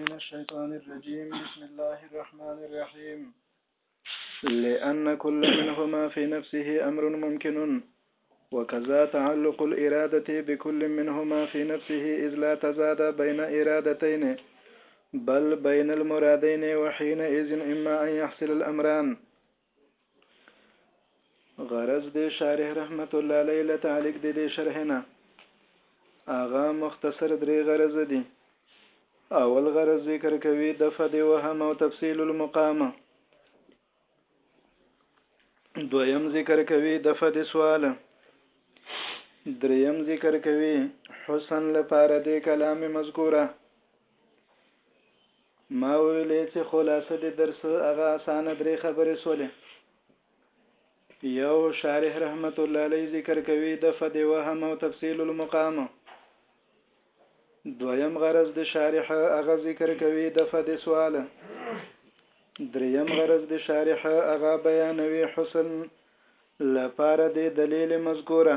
من الشيطان الرجيم بسم الله الرحمن الرحيم لأن كل منهما في نفسه أمر ممكن وكذا تعلق الإرادة بكل منهما في نفسه إذ لا تزاد بين إرادتين بل بين المرادين وحينئذ إما أن يحصل الأمران غرض د شارح رحمت الله علیه له تعلق د دې شرح نه هغه مختصر درې غرض دي اول غرض ذکر کوي د فد وهم او تفصیل المقام دویم ذکر کوي د فد سوال دریم ذکر کوي حسن لپاره د کلام مذکوره ما ویلې چې خلاصه د درس هغه اسانه درې خبرې سولې یو شارح رحمت الله علیه ذکر کوي د فد وهم او تفصیل المقام دویم غرض د شارح هغه ذکر کوي د فد سوال دریم غرض د شارح هغه بیانوي حسن لپاره د دلیل مذکوره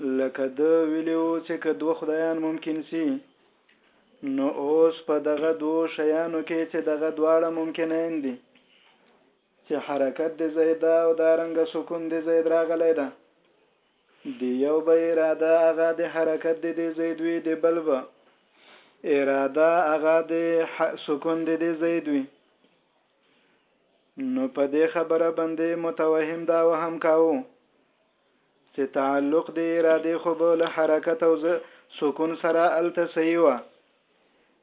لکه ده ویلي وو چې که دوه خدایان ممکن سي نو اوس په دغه دوو شیانو کې چې دغه دواړه ممکنین دي چې حرکت د زید ده او دا رنګه سکون د زید راغلی ده د یو به اراده هغه د حرکت د دې زید وي د بل به اراده هغه د سکون د دې زید وي نو په دې خبره باندې متوهم دا وهم کاوه چې تعلق د ارادې خو به له حرکت او سکون سره الته صحیح وه.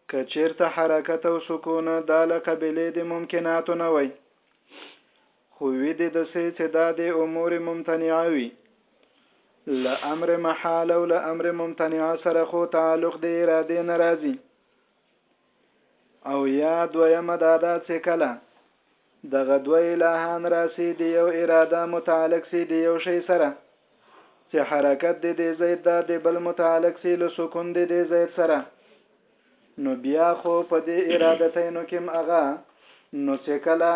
که چېرته حرکت او سکون دا له قبیلې د ممکناتو نه وای، خو وي دې د سې چې دا د امور ممتنعه وي. له امر محال او له امر ممتنعه سره خو تعلق د ارادې نه راځي، او یا دویمه دا ده چې کله دغه دوه الهان راسي د یو اراده متعلق سي د یو شی سره چې حرکت د دې زید دا د بل متعلق سي له سکون د دې زید سره نو بیا خو په دې ارادتینو کې هغه نو چې کله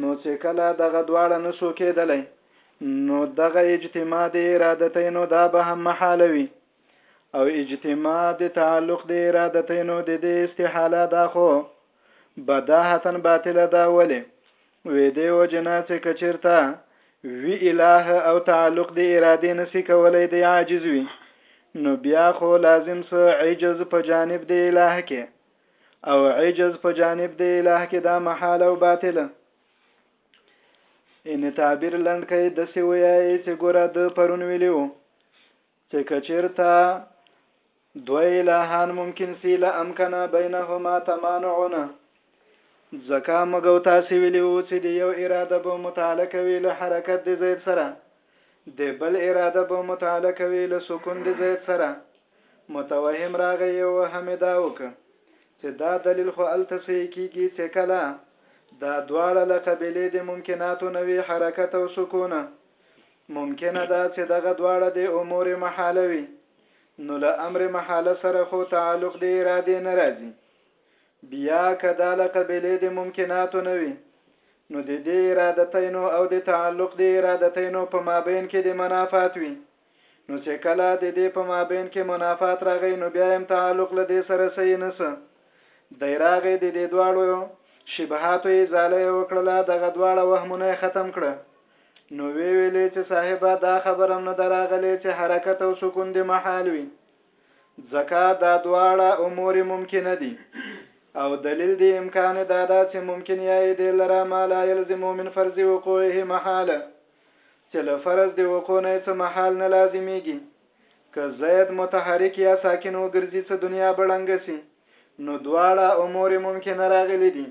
نو چې کله دغه دواړه نسو کېدلی نو دغه اجتماع د ارادتینو دا به هم محالوي او اجتماع د تعلق د ارادتینو د دې استحاله دا خو بداهتن باطله ده ولې وې دې او جنا چې کچیرته وی اله او تعلق د ارادې نسی کولای دی عاجز وي نو بیا خو لازم سه عجز په جانب د اله کې او عجز په جانب د اله کې دا محال او باطله ان تعبیر لند کوي د سی ویای چې ګوره د پرون ویلیو چې کچیرته دوه الهان ممکن سی لامکنا بینهما تمانعنا ځکه موږ او تاسو ویلي وو چې د یو اراده به متعاله کوي له حرکت د زید سره د بل اراده به متعاله کوي له سکون د زید سره متوهم راغی او همدا وک چې دا دلیل خو التسې کیږي چې کله دا دواړه له قبیلې د ممکناتو نوې حرکت او سکونه ممکنه ده چې دغه دواړه دې امور محاله وي، نو له امر محاله سره خو تعلق دې ارادې نه راځي. بيا که دا له قبيلې دې ممکناتو نه وي، نو د دې ارادتينو او د تعلق دې ارادتينو په مابين کې دې منافات وي، نو چې کله د دې په مابين کې منافات راغی نو بيا هم تعلق له دې سره صحيح نه سه. دی راغی د دې دواړو شبهاتو ازاله يې وکړله، دغه دواړه وهمونه يې ختم کړه. نو وی ویلې چې صاحبه دا خبرم نه دراغلې چې حرکت او سکون دې محال وي ځکه دا دواړه امور ممکن دي او دلیل دی امکان دا دا چې ممکن یا دې لره ما لا يلزم من فرض وقوعه محاله چې له فرض دی وقوع نه څه محال نه لازمیږي که زید متحرک یا ساکن وګرځي څه دنیا به ړنګه سي نو دواړه امور ممکنه راغلي دي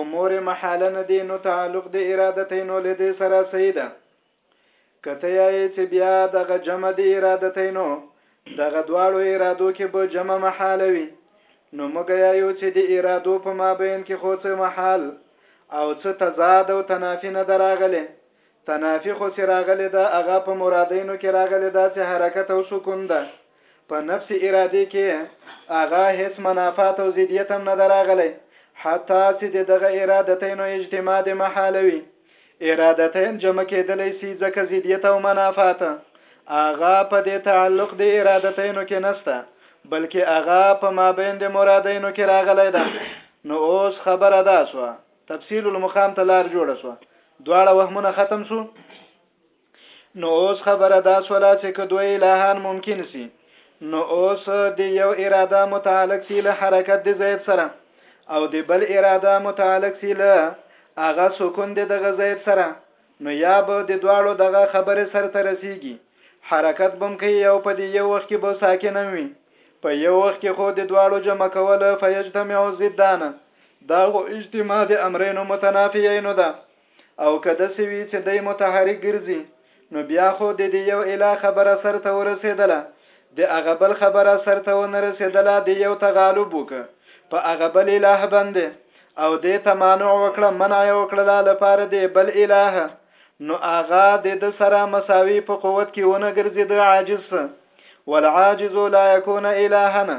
امور محاله نه دي نو تعلق د ارادتینو له دې سره صحیح ده که ته یې چې بیا دغه جمع د ارادتینو دغه دواړو ارادو کې به جمع محاله وي نو موږ یایو چې د ارادو په مابین کې خو څه محال او څه تضاد او تنافي نه دراغله تنافي خو چې راغلې ده هغه په مرادینو کې راغلې ده چې حرکت او سکون ده په نفس ارادې کې هغه هیڅ منافات او ضدیت هم نه دراغلی حتی چې د دغه ارادتینو اجتماع د محالوي ارادتین جمع کېدلی سي ځکه ضدیت او منافات هغه په دې تعلق د ارادتینو کې نسته بلکې هغه په مابین د مرادینو کې راغلی ده نو اوس خبره دا شوه تفسیر المقام ته لار جوړه شو دواړه وهمونه ختم شو نو اوس خبره دا سوله چې که دوی الهان ممکن سي نو اوس د یو اراده متعلق سي له حرکت د زید سره او د بل اراده متعلق سي له هغه سکون د دغه زید سره نو یا به د دواړو دغه خبره سره ترسيږي حرکت بم کوي یو په دی یو وخت کې به ساکن وي په یو وخت کې خو د دواړو جمع کول فیجتمع ضدانه دا خو اجتماع د امرینو متنافیینو ده او که دسې وي چې دی متحرک ګرځي نو بیا خو د دې یو اله خبره سر ته ورسېدله د هغه بل خبره سر ته ونه رسېدله د یو تغالب وکړه په هغه بل اله باندې او دې تمانع وکړه منع یې وکړله لپاره د بل اله نو هغه د د سره مساوي په قوت کې ونه ګرځېده عاجز ولعاجز لا يكون الهنا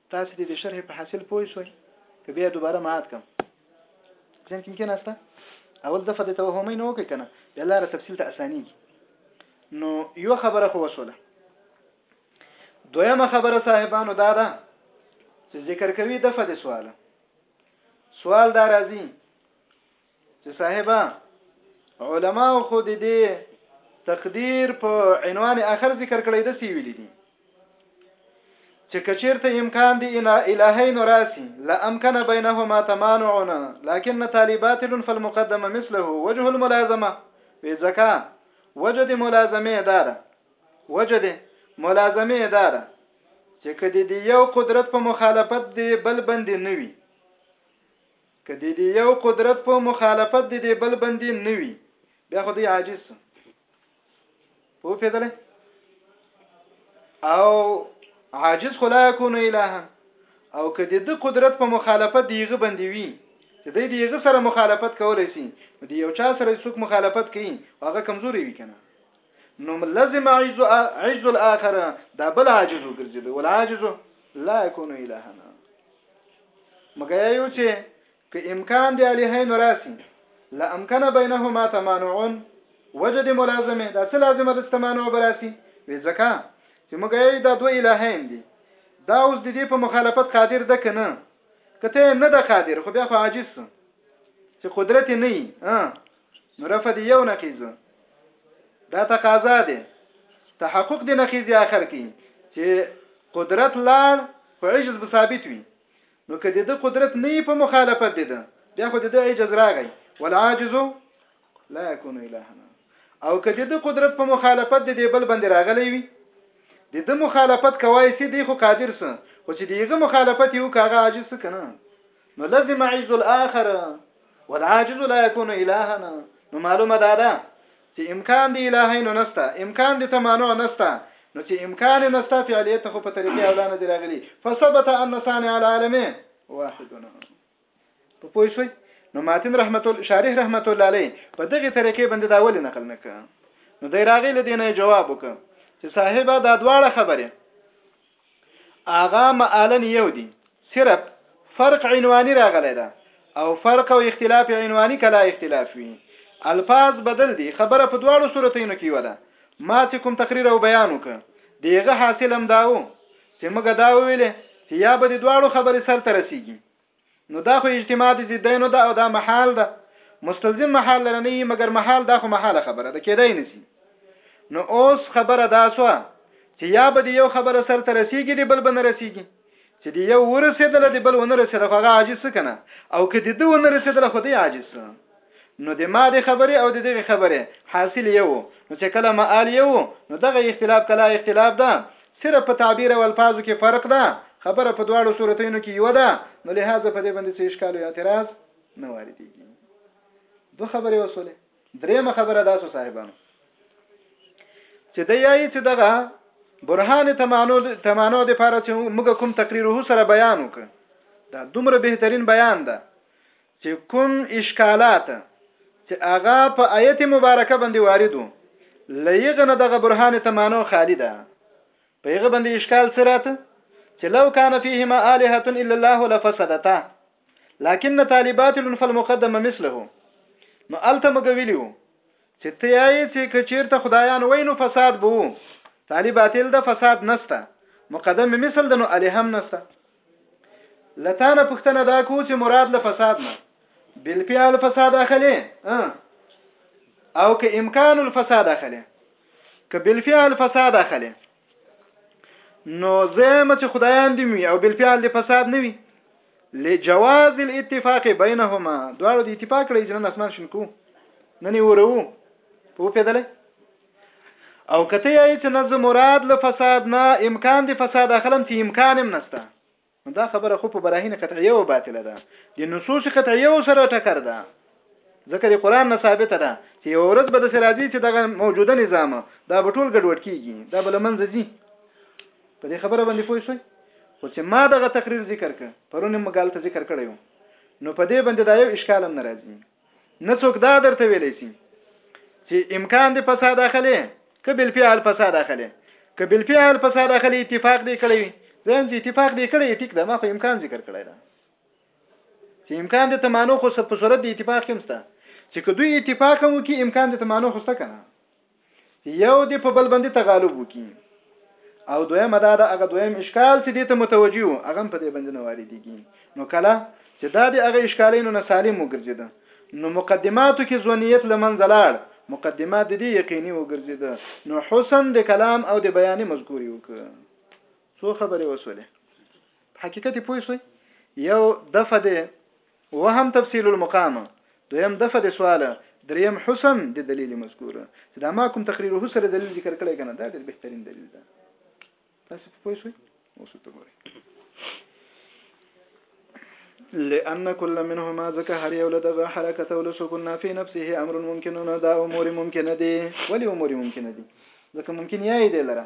تاسو دې د شرح په حاصل پوه شوئ که بیا دوباره معاد کم ځین کې ممکن استه اول دفعه د توهمې نه وکړي کنه بیا لار تفصیل ته اسانيږي نو یو خبره خو وسوله دویمه خبره صاحبانو دا ده چې ذکر کوي دفعه د سوال سوال دا راځي چې صاحبہ علما خو د دې تقدیر په عنوان اخر ذکر کړی د سی ویل دي چې کچیرته امکان دی ان الہین راسی لا امکن بینهما تمانعنا لكن طالبات فالمقدمه مثله وجه الملازمه وی زکا وجه د ملازمه دار وجه د ملازمه دار چې کدی دی یو قدرت په مخالفت دی بل بند نه وي که د دې یو قدرت په مخالفت د دې بل بندي نه وي بیا خو دی عاجز سو په پیدل او عاجز خلا يكون الها او که د دې قدرت په مخالفت دیغه بندي وي چې د دېغه سره مخالفت کولای شي د یو چا سره څوک مخالفت کوي هغه کمزوري وي کنه نو لازم عجز عجز الاخر دا بل عاجز وګرځي ول عاجز لا يكون الهنا مګیا یو چې که امکان دی علیهین راسي لا امکان بینهما تمانعون وجد ملازمه دا څه لازمه د استمانو براسي وی ځکه چې مګیا دا دوه الهین دي دا اوس د دې په مخالفت قادر ده کنه کته نه ده قادر خو بیا خو عاجز چې قدرت نه وي نو رفع دی یو نقیز دا تقاضا ده تحقق دی نقیز اخر کی چې قدرت لاړ خو عجز به ثابت وي نو کدی د قدرت نه په مخالفت دي ده بیا خو د عجز راغی والعاجز لا يكون الهنا او کدی د قدرت په مخالفت دي بل بند راغلی وي د د مخالفت کوي سي دی خو قادر سه خو چې دیغه مخالفت یو کاغه عاجز کنه نو لزم عز الاخر والعاجز لا يكون الها نو معلومه ده ده چې امکان دی الهین نستا امکان دی تمانع نستا نو چې امکان نستا فعلیت خو په طریقې اولانه دی راغلی فثبت ان صانع العالم واحد په پوه شوي نو ماتن رحمت الله شارح رحمت الله علی په دغه طریقې باندې دا ولې نقل نکړ نو دی راغی لدینه جواب وکړ چې صاحب دا دواړه خبره اغا معالن یو دي صرف فرق عنواني راغلی ده او فرق او اختلاف عنواني کلا اختلاف وي الفاظ بدل دي خبره په دواړو صورتینو کې وده ما چې کوم تقریر او بیان وک دیغه حاصل هم داو چې موږ دا ویل چې یا به د دواړو خبرې سر ته رسیږي نو دا خو اجتماع د ضدینو ده او دا محال ده مستلزم محال لره نه مګر محال دا خو محاله خبره ده کېدای نه سي نو اوس خبره دا سوه چې یا به د یو خبره سر ته رسیږي د بل به نه رسیږي چې د یو ورسېدله د بل ونه رسېده خو هغه عاجز څه کنه او که د ده ونه رسېدله خو دی عاجز څه نو د ما د خبرې او د دغه خبرې حاصل یو نو چې کله معال یو نو دغه اختلاف کلا اختلاف ده صرف په تعبیر او الفاظو کې فرق ده خبره په دواړو صورتونو کې یو ده نو لهدا په دې باندې څه اشکال او اعتراض نه واردېږي دوه خبرې وسولې درېمه خبره دا سو صاحبانو چې د یایي چې دغه برهان تمانو تمانو د لپاره چې موږ کوم تقریر هو سره بیان وکړ دا دومره بهترین بیان ده چې کوم اشکالات چې هغه په آیت مبارکه باندې وارد وو له یغه نه دغه برهان ته مانو خالی ده په یغه باندې اشکال څه راته چې لو کان فیهما الهه الا الله لفسدتا لكن طالبات فالمقدمه مثله نو الته مګ ویلیو چې ته یې چې کچیرته خدایان وینو فساد بو طالبات ال د فساد نسته مقدمه مثل د نو الهام نسته لتانه پښتنه دا کو چې مراد له فساد نه بل فعل فساد اخلي او که امکان الفساد اخلي که بل فعل فساد اخلي نو زم چې خدایان دی وي او بل فعل دی فساد نه وي لجواز الاتفاق بينهما دواړو د اتفاق لري جنن اسمان شنکو نني ورو په پیدله او کته یې چې نه مراد له فساد نه امکان دی فساد اخلم چې امکان هم نشته نو دا خبره خو په براهین قطعیه او باطله ده د نصوص قطعیه او سره ټکر ده ځکه د قران نه ثابت ده چې یو ورځ به د سراجی چې دغه موجوده نظام دا به ټول ګډوډ کیږي دا به لمنځه ځي په دې خبره باندې پوه شئ خو چې ما دغه تقریر ذکر کړ پرونه مګال ته ذکر کړی نو په دې باندې دا یو اشکال هم ناراضي نه څوک دا درته ویلی سي چې امکان دی فساد اخلي که بل فعل فساد اخلي که بل فعل فساد اخلي اتفاق دی کړی وي ځین چې اتفاق دی کړی ټیک ده ما خو امکان ذکر کړی ده چې امکان د تمانو خو په صورت د اتفاق کې مسته چې که دوی اتفاق هم وکړي امکان د تمانو خو سته کنه یو دی په بل باندې تغالب وکي او دویمه دا د هغه دویم اشکال چې دې ته متوجي وو هغه په دې باندې نه واردېږي نو کله چې دا د هغه اشکالینو نه سالم وګرځیده نو مقدماتو کې ځونیت لمنځه لاړ مقدمات د دې یقیني وګرځیده نو حسن د کلام او د بیان مذکوري وک څو خبرې وسولې حقیقت پوه شئ یو دفه ده اووهم تفصیل المقام دویم دفع د سوال دریم حسن د دلیل مذکور چې دا ما کوم تقریره سره دلیل ذکر کړی کنه دا ډېر بهترین دلیل ده تاسو په پوه شئ اوس ته ګورئ لأن كل منهما ذکر هر یو لدغه حرکت او سکون فی نفسه امر ممکن نه دا امور ممکن دي ولی امور ممکن دي ځکه ممکن یې دی لره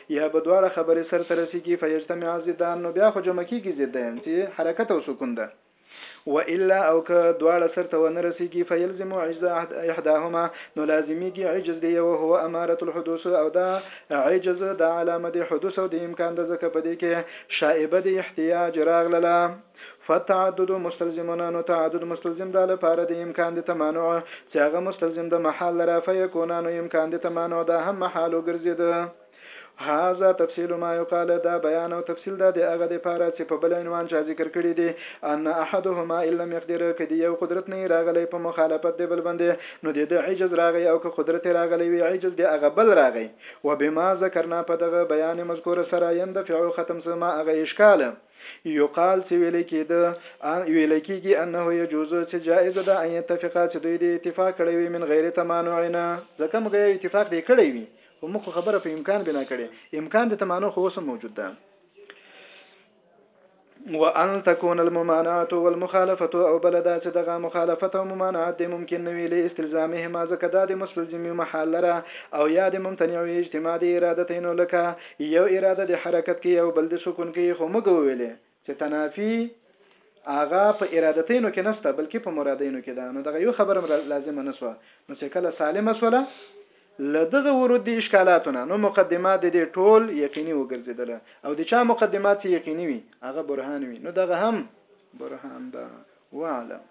یا به دواړه خبرې سر ته رسیږي فیجتمع ضدان نو بیا خو جمع کیږي ضدین چې حرکت او سکون ده والا او که دواړه سر ته ونه رسیږي فیلزم عجز احداهما نو لازمیږي عجز دی او هو اماره الحدوث او دا عجز دا علامه دی حدوث او د امکان د ځکه په دې کې شائبه دی احتیاج راغله فالتعدد مستلزمن نو تعدد مستلزم ده لپاره د امکان د تمانع چې هغه مستلزم د محال لره فیکونا نو امکان د تمانع دا هم محال وګرځیده هاذا تفصیل ما یقال دا بیان او تفصیل دا د هغه د پاره چې په بل عنوان چا ذکر کړی دی ان احدهما الا مقدر کدی یو قدرت نه راغلی په مخالفت دی بل باندې نو د عجز راغی او که قدرت راغلی وی عجز دی هغه بل راغی وبما ذکرنا په دغه بیان مذکور سره یندفع ختم سما هغه اشکال يقال چې ويل کېده، ان ويل کېږي، انه يجوز چې جائز ده، ان يتفقا چې دوی دې اتفاق کړی وي، من غير تمانعنا. ځکه موږ يو اتفاق دې کړی وي، خو موږ خو خبره په امکان بنا کړې، امکان د تمانع خو اوس هم موجود ده. وان تكون الممانعه والمخالفه او بل دا چې دغه مخالفت او ممانعت د ممکن نه وي له استلزامهما ځکه دا د مستلزم محال لره او یا د ممتنع وي اجتماع د ارادتینو لکه یو اراده د حرکت کې یو بل د سکون کې خو موږ وویلې چې تنافی هغه په ارادتینو کې نسته بلکې په مرادینو کې ده نو دغه یو خبرم لازم نه سو نو چې کله سالم سوله لدغه ورود دي اشکالاتونه نو مقدمات دي ټول یقیني وګرځیدل او د چا مقدمات چې یقیني وي هغه برهان وي نو دغه هم برهان ده وعلم